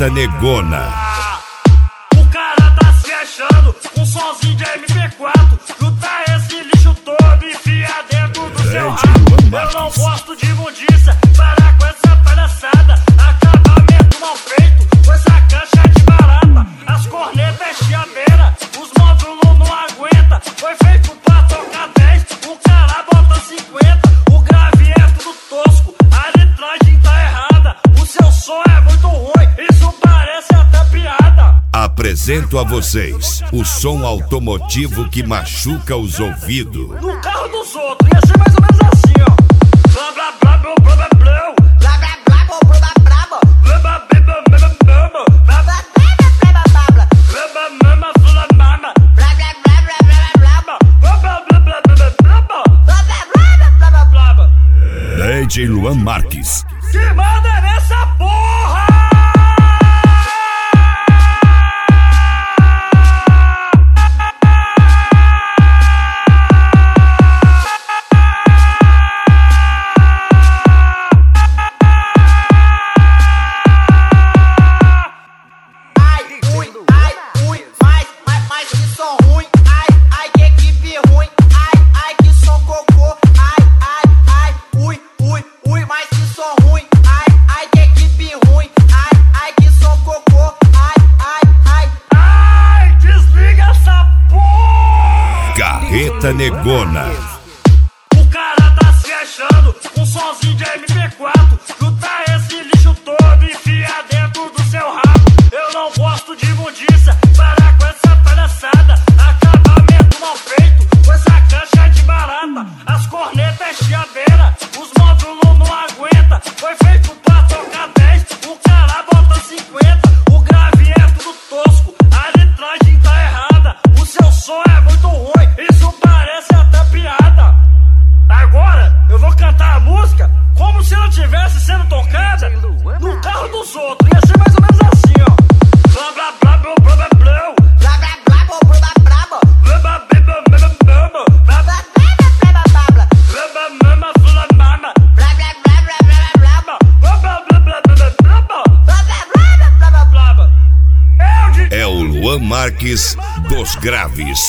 Bota Negona. O cara tá se achando, um sozinho de MP4. Apresento a vocês o som automotivo que machuca os ouvidos. No carro dos outros, ia ser mais ou menos assim, ó. Blá, blá, blá, blá, blá, blá, blá. DJ Luan Marques. Que manda! Carreta Negona. tivesse sendo tocada no carro dos outros. Ia ser mais ou menos assim, ó. Blá blá blá blá blá blá blá. É o Luan Marques dos Graves.